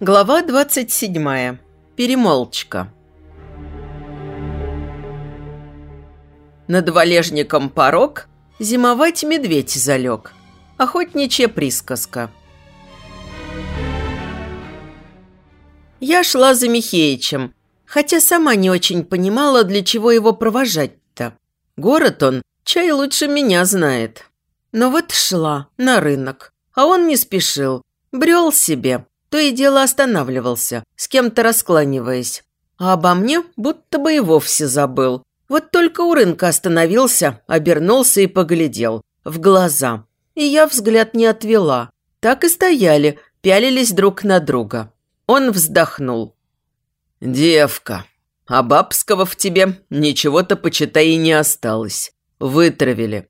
Глава 27. Перемолчка. Над валежником порог зимовать медведь залег. Охотничья присказка. Я шла за Михеичем, хотя сама не очень понимала, для чего его провожать-то. Город он, чай лучше меня знает. Но вот шла на рынок, а он не спешил, брел себе, то и дело останавливался, с кем-то раскланиваясь. А обо мне будто бы и вовсе забыл. Вот только у рынка остановился, обернулся и поглядел. В глаза. И я взгляд не отвела. Так и стояли, пялились друг на друга. Он вздохнул. «Девка, а бабского в тебе ничего-то, почитай, и не осталось. Вытравили».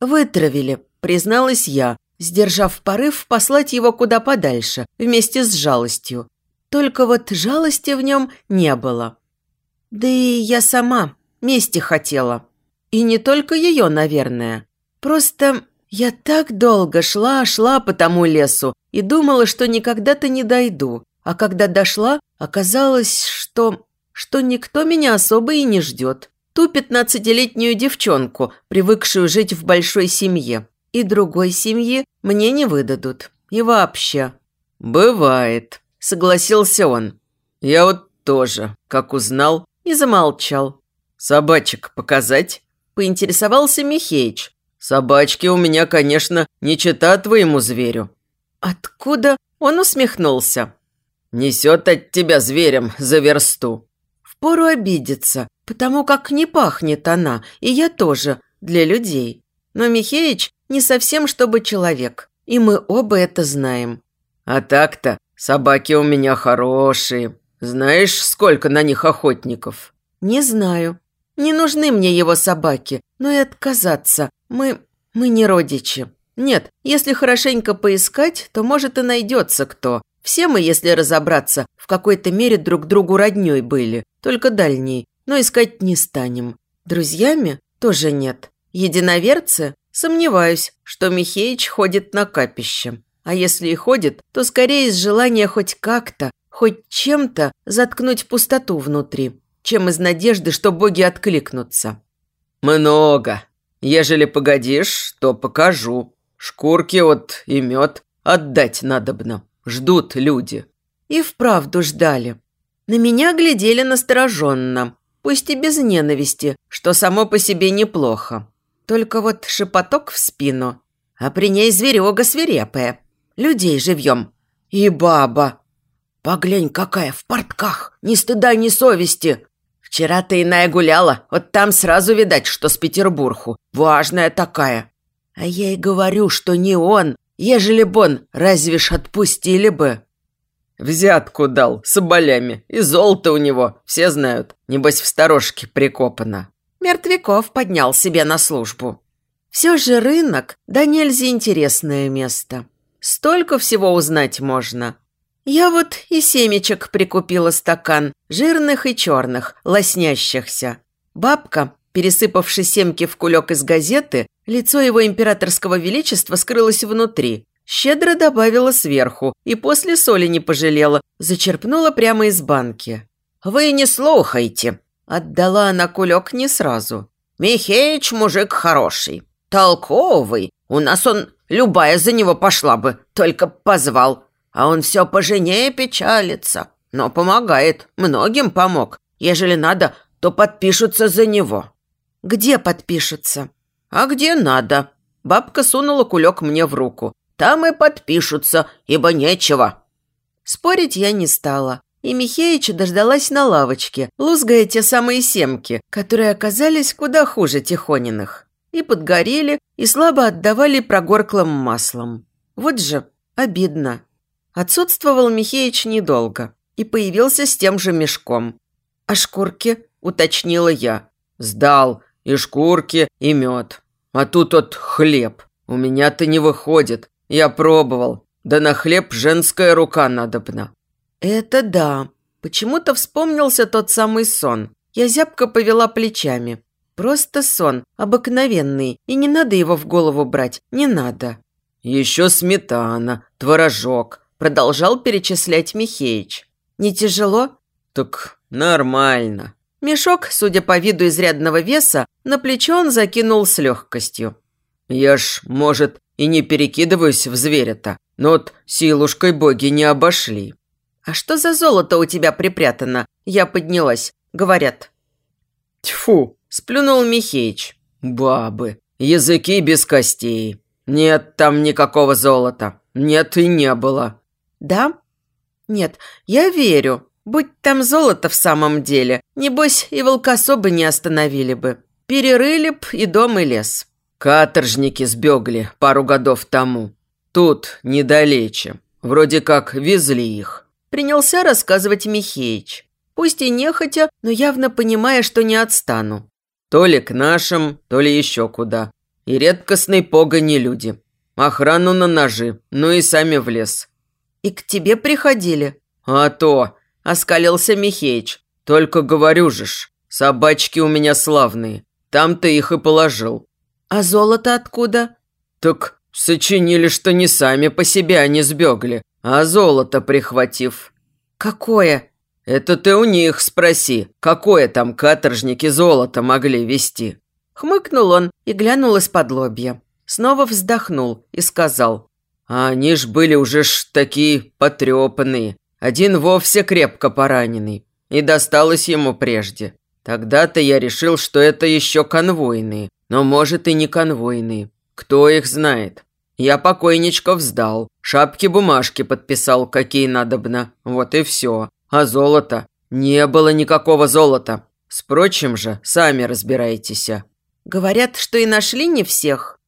«Вытравили», призналась я, сдержав порыв послать его куда подальше, вместе с жалостью. Только вот жалости в нем не было. Да и я сама мести хотела. И не только ее, наверное. Просто я так долго шла, шла по тому лесу и думала, что никогда-то не дойду. А когда дошла, оказалось, что... что никто меня особо и не ждет. Ту пятнадцатилетнюю девчонку, привыкшую жить в большой семье и другой семьи мне не выдадут. И вообще». «Бывает», – согласился он. «Я вот тоже, как узнал, и замолчал. Собачек показать?» – поинтересовался Михеич. «Собачки у меня, конечно, не чита твоему зверю». «Откуда?» – он усмехнулся. «Несет от тебя зверем за версту». Впору обидеться, потому как не пахнет она, и я тоже, для людей. Но Михеич не совсем чтобы человек, и мы оба это знаем. А так-то собаки у меня хорошие. Знаешь, сколько на них охотников? Не знаю. Не нужны мне его собаки, но и отказаться. Мы... мы не родичи. Нет, если хорошенько поискать, то, может, и найдется кто. Все мы, если разобраться, в какой-то мере друг другу роднёй были, только дальней, но искать не станем. Друзьями тоже нет. Единоверцы Сомневаюсь, что Михеич ходит на капище. А если и ходит, то скорее из желания хоть как-то, хоть чем-то заткнуть пустоту внутри, чем из надежды, что боги откликнутся. «Много. Ежели погодишь, то покажу. Шкурки вот и мед отдать надобно. Ждут люди». И вправду ждали. На меня глядели настороженно, пусть и без ненависти, что само по себе неплохо. Только вот шепоток в спину, а при ней зверега свирепая. Людей живьем. И баба. Поглянь, какая в портках, ни стыда, ни совести. Вчера ты иная гуляла, вот там сразу видать, что с Петербургу. Важная такая. А я и говорю, что не он. Ежели б он, разве ж отпустили бы. Взятку дал, с оболями. И золото у него, все знают. Небось, в сторожке прикопано мертвяков поднял себе на службу. Все же рынок, да нельзя интересное место. Столько всего узнать можно. Я вот и семечек прикупила стакан, жирных и черных, лоснящихся. Бабка, пересыпавши семки в кулек из газеты, лицо его императорского величества скрылось внутри. Щедро добавила сверху и после соли не пожалела, зачерпнула прямо из банки. «Вы не слухайте», Отдала она кулек не сразу. «Михеич мужик хороший, толковый. У нас он любая за него пошла бы, только позвал. А он все по жене печалится, но помогает, многим помог. Ежели надо, то подпишутся за него». «Где подпишутся?» «А где надо?» Бабка сунула кулек мне в руку. «Там и подпишутся, ибо нечего». Спорить я не стала и Михеича дождалась на лавочке, лузгая те самые семки, которые оказались куда хуже Тихониных. И подгорели, и слабо отдавали прогорклым маслом. Вот же обидно. Отсутствовал Михеич недолго и появился с тем же мешком. «А шкурки?» – уточнила я. «Сдал. И шкурки, и мед. А тут вот хлеб. У меня-то не выходит. Я пробовал. Да на хлеб женская рука надобна. «Это да. Почему-то вспомнился тот самый сон. Я зябко повела плечами. Просто сон, обыкновенный, и не надо его в голову брать, не надо». «Еще сметана, творожок. продолжал перечислять Михеич. «Не тяжело?» «Так нормально». Мешок, судя по виду изрядного веса, на плечо он закинул с легкостью. «Я ж, может, и не перекидываюсь в зверя-то, но вот силушкой боги не обошли». «А что за золото у тебя припрятано?» Я поднялась. Говорят. «Тьфу!» – сплюнул Михеич. «Бабы, языки без костей. Нет там никакого золота. Нет и не было». «Да? Нет, я верю. Будь там золото в самом деле, небось и волкособы не остановили бы. Перерыли б и дом, и лес». Каторжники сбегли пару годов тому. Тут, недалече. Вроде как везли их. Принялся рассказывать Михеич. Пусть и нехотя, но явно понимая, что не отстану. То ли к нашим, то ли еще куда. И редкостной погони люди. Охрану на ножи, ну и сами в лес. «И к тебе приходили?» «А то!» – оскалился Михеич. «Только говорю же ж, собачки у меня славные. Там ты их и положил». «А золото откуда?» «Так сочинили, что не сами по себе они сбегли, а золото прихватив». «Какое?» «Это ты у них спроси, какое там каторжники золото могли вести?» Хмыкнул он и глянул из-под лобья. Снова вздохнул и сказал. «А они ж были уже ж такие потрепанные. Один вовсе крепко пораненный. И досталось ему прежде. Тогда-то я решил, что это еще конвойные. Но может и не конвойные. Кто их знает? Я покойничков сдал. Шапки-бумажки подписал, какие надобно. Вот и все. А золота? Не было никакого золота. Впрочем же, сами разбирайтесь. Говорят, что и нашли не всех.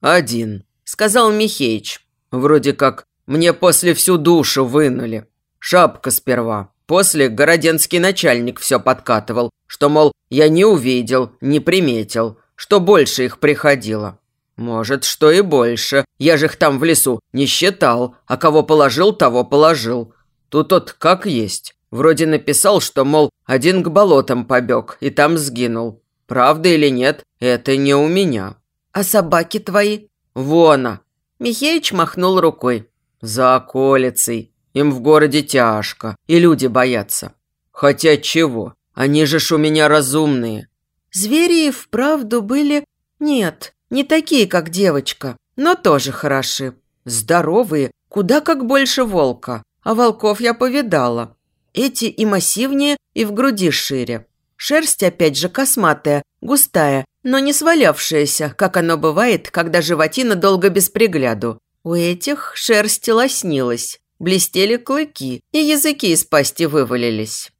Один, сказал Михеич. Вроде как мне после всю душу вынули. Шапка сперва. После городенский начальник все подкатывал, что, мол, я не увидел, не приметил, что больше их приходило. Может, что и больше. Я же их там в лесу не считал, а кого положил, того положил. Тут вот как есть. Вроде написал, что, мол, один к болотам побег и там сгинул. Правда или нет, это не у меня. А собаки твои? Вона. Михеич махнул рукой. За околицей. Им в городе тяжко, и люди боятся. Хотя чего? Они же ж у меня разумные. Звери и вправду были... Нет, не такие, как девочка, но тоже хороши. Здоровые, куда как больше волка а волков я повидала. Эти и массивнее, и в груди шире. Шерсть опять же косматая, густая, но не свалявшаяся, как оно бывает, когда животина долго без пригляду. У этих шерсть лоснилась, блестели клыки, и языки из пасти вывалились.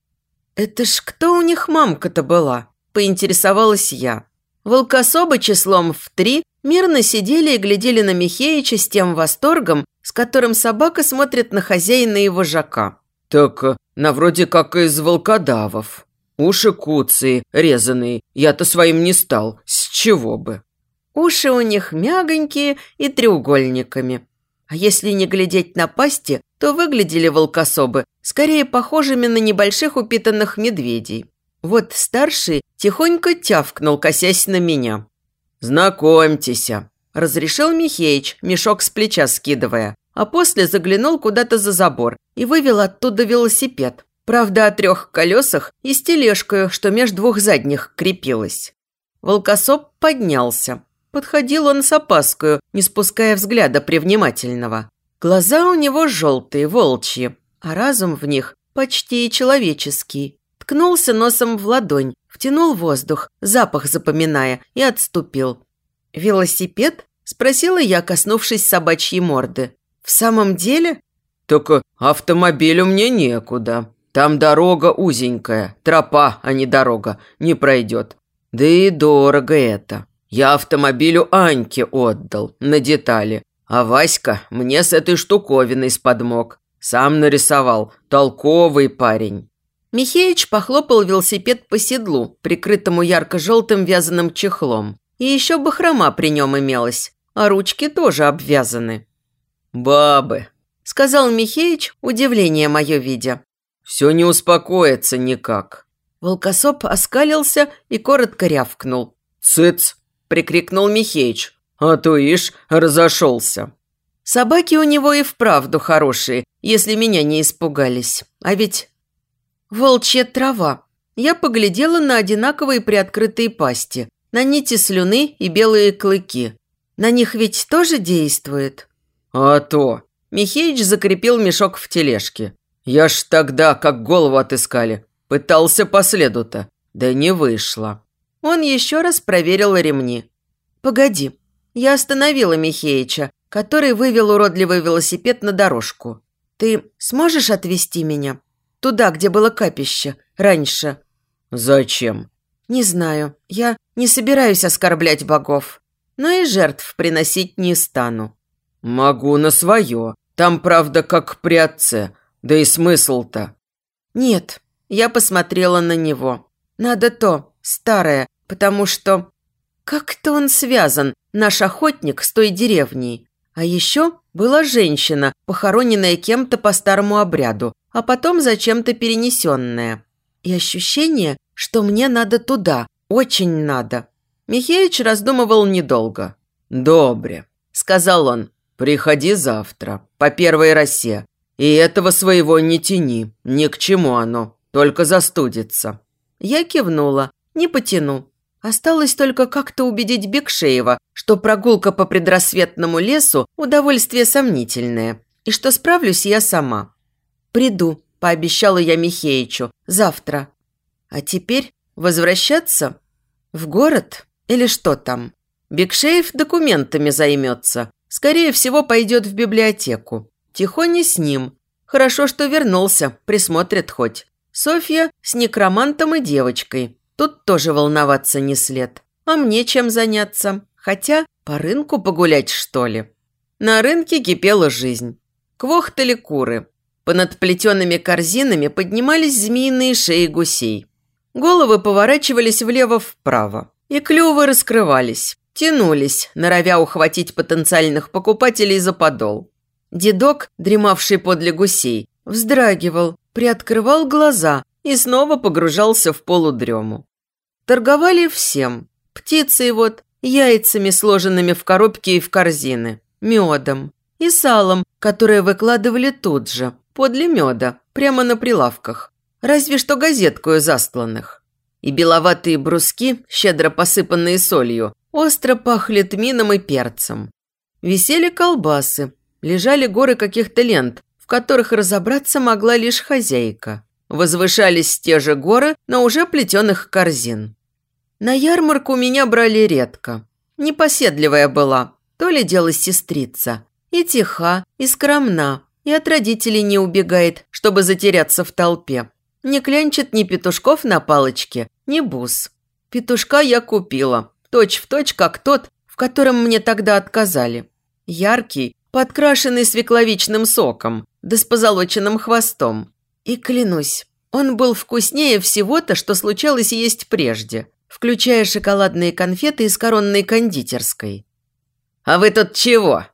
«Это ж кто у них мамка-то была?» – поинтересовалась я. Волкособы числом в три мирно сидели и глядели на Михеича с тем восторгом, с которым собака смотрит на хозяина и вожака. «Так, э, на вроде как из волкодавов. Уши куцые, резаные. Я-то своим не стал. С чего бы?» Уши у них мягонькие и треугольниками. А если не глядеть на пасти, то выглядели волкособы скорее похожими на небольших упитанных медведей. Вот старший тихонько тявкнул, косясь на меня. «Знакомьтесь», – разрешил Михеич, мешок с плеча скидывая, а после заглянул куда-то за забор и вывел оттуда велосипед. Правда, о трех колесах и с тележкой, что меж двух задних крепилась. Волкосоп поднялся. Подходил он с опаскою, не спуская взгляда привнимательного. Глаза у него желтые, волчьи, а разум в них почти человеческий. Ткнулся носом в ладонь, втянул воздух, запах запоминая, и отступил. «Велосипед?» – спросила я, коснувшись собачьей морды. «В самом деле?» «Только автомобилю мне некуда. Там дорога узенькая, тропа, а не дорога, не пройдет. Да и дорого это. Я автомобилю Аньке отдал на детали, а Васька мне с этой штуковиной сподмог. Сам нарисовал, толковый парень». Михеич похлопал велосипед по седлу, прикрытому ярко-желтым вязаным чехлом. И еще бахрома при нем имелась, а ручки тоже обвязаны. «Бабы», – сказал Михеич, удивление мое видя. «Все не успокоится никак». Волкосоп оскалился и коротко рявкнул. «Цыц!» – прикрикнул Михеич. «А то ишь разошелся». Собаки у него и вправду хорошие, если меня не испугались. А ведь... Волчья трава. Я поглядела на одинаковые приоткрытые пасти, на нити слюны и белые клыки. На них ведь тоже действует? А то. Михеич закрепил мешок в тележке. Я ж тогда, как голову отыскали, пытался по следу-то, да не вышло. Он еще раз проверил ремни. «Погоди». Я остановила Михеича, который вывел уродливый велосипед на дорожку. «Ты сможешь отвезти меня? Туда, где было капище, раньше?» «Зачем?» «Не знаю. Я не собираюсь оскорблять богов. Но и жертв приносить не стану». «Могу на свое. Там, правда, как при отце. Да и смысл-то». «Нет». Я посмотрела на него. «Надо то, старое, потому что...» Как-то он связан, наш охотник, с той деревней. А еще была женщина, похороненная кем-то по старому обряду, а потом зачем-то перенесенная. И ощущение, что мне надо туда, очень надо. Михеич раздумывал недолго. «Добре», – сказал он. «Приходи завтра, по первой росе. И этого своего не тяни, ни к чему оно, только застудится». Я кивнула, не потяну. Осталось только как-то убедить Бекшеева, что прогулка по предрассветному лесу – удовольствие сомнительное, и что справлюсь я сама. «Приду», – пообещала я Михеичу, – «завтра». А теперь возвращаться? В город? Или что там? Бекшеев документами займется. Скорее всего, пойдет в библиотеку. Тихоня с ним. Хорошо, что вернулся, присмотрит хоть. Софья с некромантом и девочкой. Тут тоже волноваться не след. А мне чем заняться? Хотя по рынку погулять, что ли? На рынке кипела жизнь. Квохтали куры. Понад плетеными корзинами поднимались змеиные шеи гусей. Головы поворачивались влево-вправо. И клювы раскрывались, тянулись, норовя ухватить потенциальных покупателей за подол. Дедок, дремавший подле гусей, вздрагивал, приоткрывал глаза и снова погружался в полудрему. Торговали всем. Птицей вот, яйцами, сложенными в коробки и в корзины, медом и салом, которое выкладывали тут же, подле меда, прямо на прилавках. Разве что газеткою застланных. И беловатые бруски, щедро посыпанные солью, остро пахли тмином и перцем. Висели колбасы, лежали горы каких-то лент, в которых разобраться могла лишь хозяйка возвышались те же горы, но уже плетеных корзин. На ярмарку меня брали редко. Непоседливая была, то ли дело сестрица. И тиха, и скромна, и от родителей не убегает, чтобы затеряться в толпе. Не клянчит ни петушков на палочке, ни бус. Петушка я купила, точь в точь, как тот, в котором мне тогда отказали. Яркий, подкрашенный свекловичным соком, да с позолоченным хвостом. И клянусь, он был вкуснее всего-то, что случалось есть прежде, включая шоколадные конфеты из коронной кондитерской. «А вы тут чего?»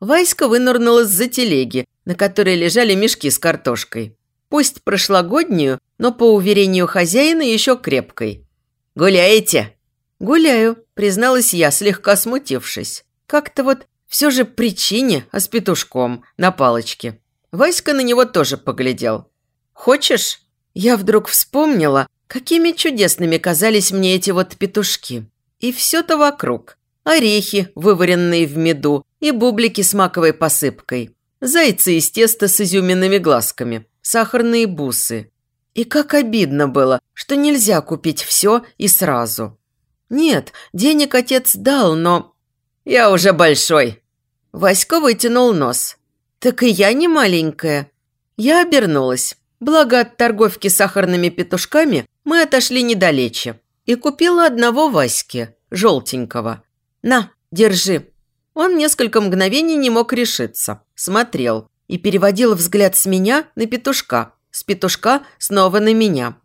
Васька вынырнула из-за телеги, на которой лежали мешки с картошкой. Пусть прошлогоднюю, но, по уверению хозяина, еще крепкой. «Гуляете?» «Гуляю», призналась я, слегка смутившись. Как-то вот все же причине, а с петушком, на палочке. Васька на него тоже поглядел. «Хочешь?» Я вдруг вспомнила, какими чудесными казались мне эти вот петушки. И все-то вокруг. Орехи, вываренные в меду, и бублики с маковой посыпкой. Зайцы из теста с изюминными глазками, сахарные бусы. И как обидно было, что нельзя купить все и сразу. Нет, денег отец дал, но... Я уже большой. Васька вытянул нос. Так и я не маленькая. Я обернулась. Благо от торговки сахарными петушками мы отошли недалече. И купила одного Васьки, желтенького. «На, держи». Он несколько мгновений не мог решиться. Смотрел и переводил взгляд с меня на петушка, с петушка снова на меня.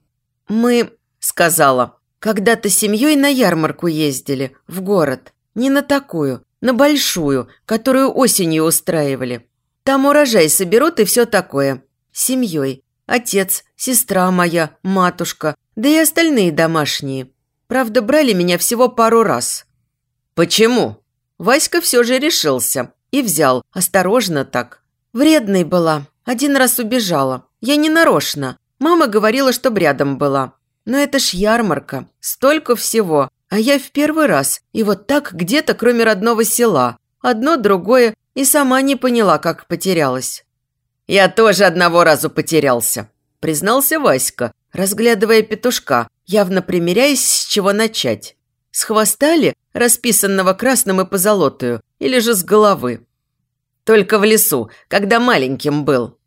«Мы», – сказала, – «когда-то семьей на ярмарку ездили, в город. Не на такую, на большую, которую осенью устраивали. Там урожай соберут и все такое. Семьей. Отец, сестра моя, матушка, да и остальные домашние. Правда, брали меня всего пару раз. Почему? Васька все же решился и взял, осторожно так. Вредной была, один раз убежала. Я не нарочно. Мама говорила, что рядом была. Но это ж ярмарка, столько всего. А я в первый раз, и вот так где-то, кроме родного села. Одно, другое, и сама не поняла, как потерялась. «Я тоже одного разу потерялся», – признался Васька, разглядывая петушка, явно примеряясь, с чего начать. С хвоста ли, расписанного красным и позолотую, или же с головы? Только в лесу, когда маленьким был.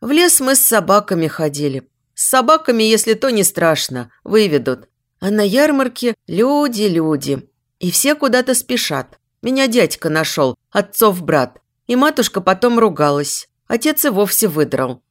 В лес мы с собаками ходили. С собаками, если то не страшно, выведут. А на ярмарке люди-люди. И все куда-то спешат. Меня дядька нашел, отцов брат. И матушка потом ругалась. Отец и вовсе выдрал.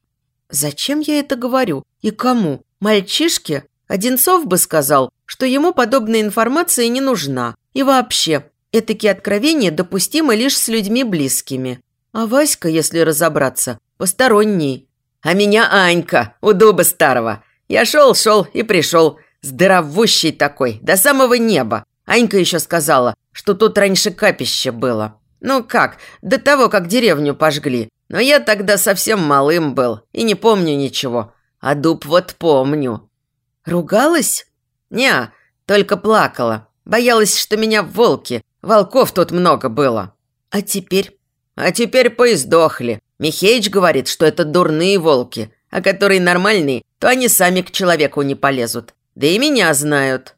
Зачем я это говорю? И кому? Мальчишке? Одинцов бы сказал, что ему подобная информация не нужна. И вообще, этакие откровения допустимы лишь с людьми близкими. А Васька, если разобраться, посторонний. А меня Анька, у дуба старого. Я шел-шел и пришел, здоровущий такой, до самого неба. Анька еще сказала, что тут раньше капище было. Ну как, до того, как деревню пожгли. Но я тогда совсем малым был и не помню ничего. А дуб вот помню. Ругалась? Не, только плакала. Боялась, что меня волки. Волков тут много было. А теперь? А теперь поиздохли. Михеич говорит, что это дурные волки, а которые нормальные, то они сами к человеку не полезут. Да и меня знают.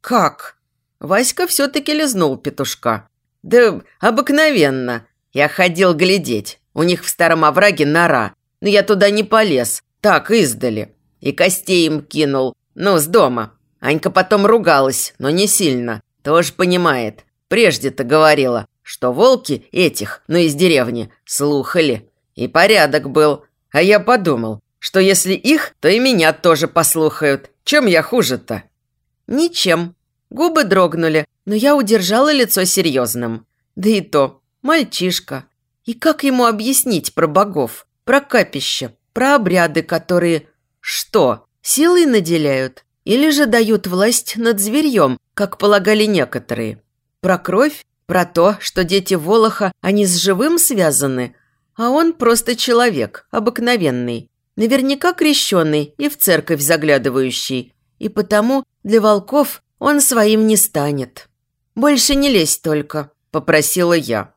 Как? Васька все-таки лизнул петушка. Да обыкновенно. Я ходил глядеть. У них в старом овраге нора. Но я туда не полез. Так, издали. И костей им кинул. Ну, с дома. Анька потом ругалась, но не сильно. Тоже понимает. Прежде-то говорила, что волки этих, ну из деревни, слухали. И порядок был. А я подумал, что если их, то и меня тоже послухают. Чем я хуже-то? Ничем. Губы дрогнули, но я удержала лицо серьезным. Да и то, мальчишка. И как ему объяснить про богов, про капища, про обряды, которые... Что, силой наделяют? Или же дают власть над зверьем, как полагали некоторые? Про кровь? Про то, что дети Волоха, они с живым связаны? А он просто человек, обыкновенный. Наверняка крещенный и в церковь заглядывающий. И потому для волков он своим не станет. «Больше не лезь только», – попросила я.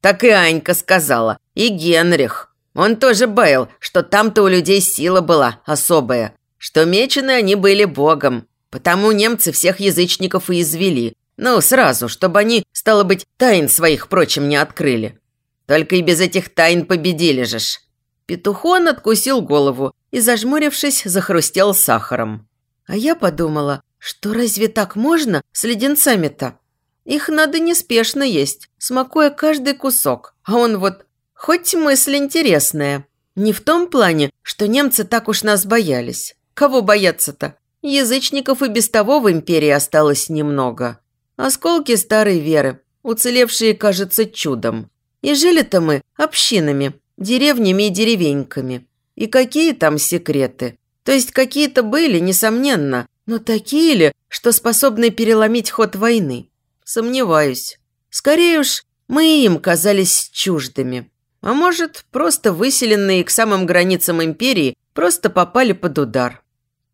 Так и Анька сказала, и Генрих. Он тоже баял, что там-то у людей сила была особая, что мечены они были богом. Потому немцы всех язычников и извели. Ну, сразу, чтобы они, стало быть, тайн своих, прочим, не открыли. Только и без этих тайн победили же ж. Петухон откусил голову и, зажмурившись, захрустел сахаром. А я подумала, что разве так можно с леденцами-то? Их надо неспешно есть, смакуя каждый кусок. А он вот... Хоть мысль интересная. Не в том плане, что немцы так уж нас боялись. Кого бояться-то? Язычников и без того в империи осталось немного. Осколки старой веры, уцелевшие, кажется, чудом. И жили-то мы общинами, деревнями и деревеньками. И какие там секреты? То есть какие-то были, несомненно, но такие ли, что способны переломить ход войны? Сомневаюсь. Скорее уж, мы им казались чуждыми. А может, просто выселенные к самым границам империи просто попали под удар.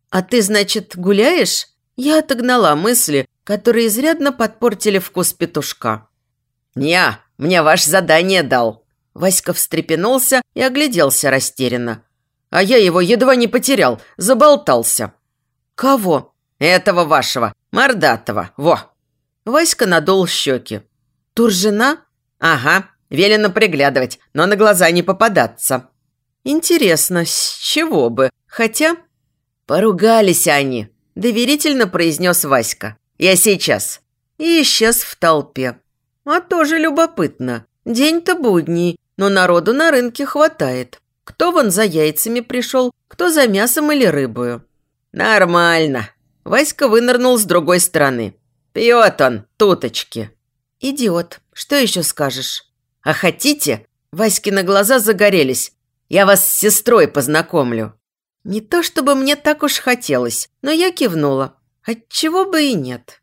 «А ты, значит, гуляешь?» Я отогнала мысли, которые изрядно подпортили вкус петушка. «Не, мне ваше задание дал». Васька встрепенулся и огляделся растерянно. «А я его едва не потерял, заболтался». «Кого?» «Этого вашего, мордатого, во!» Васька надул щеки. «Туржина?» «Ага, велено приглядывать, но на глаза не попадаться». «Интересно, с чего бы? Хотя...» «Поругались они», – доверительно произнес Васька. «Я сейчас». И исчез в толпе. А тоже любопытно. День-то будний, но народу на рынке хватает. Кто вон за яйцами пришел, кто за мясом или рыбою. «Нормально». Васька вынырнул с другой стороны. «Пьет он, туточки». «Идиот. Что еще скажешь?» «А хотите?» Васькины глаза загорелись. «Я вас с сестрой познакомлю». Не то чтобы мне так уж хотелось, но я кивнула. Отчего бы и нет.